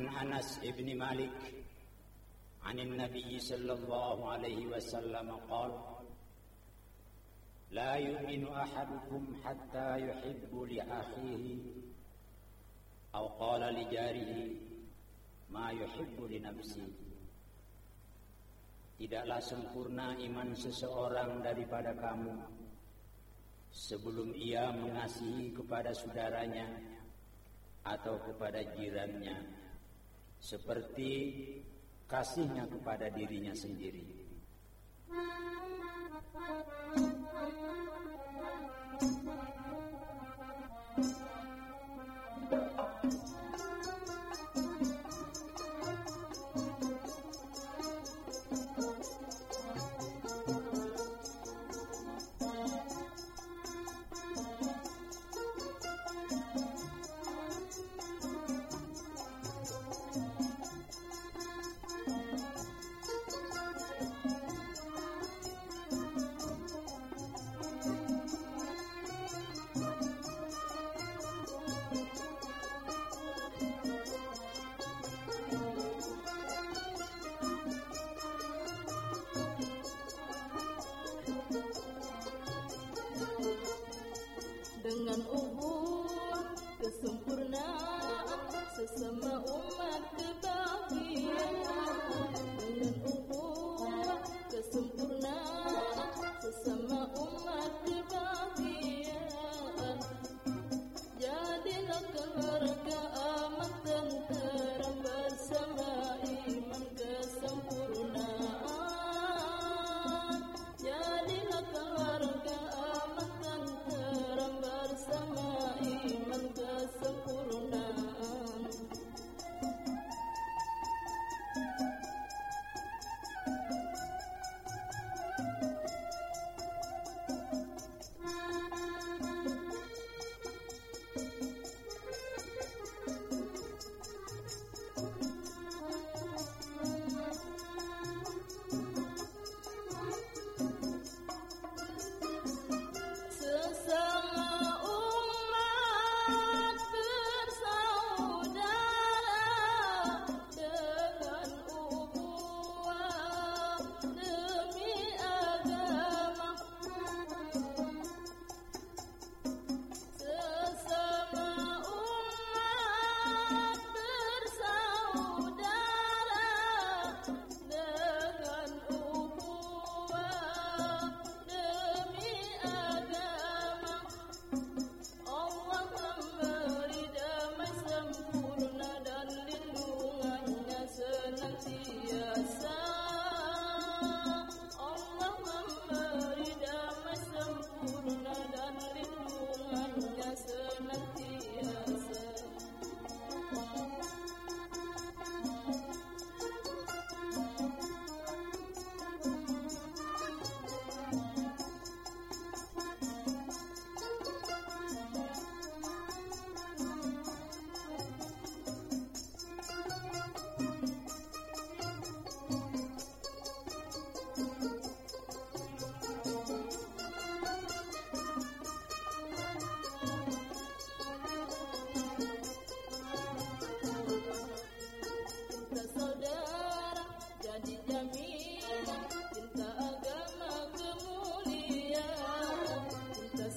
عن أنس بن مالك عن النبي صلى الله عليه وسلم قال لا يؤمن أحدكم حتى يحب لأخيه أو قال لجاره ما يحب لنفسه Tidaklah sempurna iman seseorang daripada kamu sebelum ia mengasihi kepada saudaranya atau kepada jirannya seperti kasihnya kepada dirinya sendiri. dengan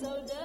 so dirty.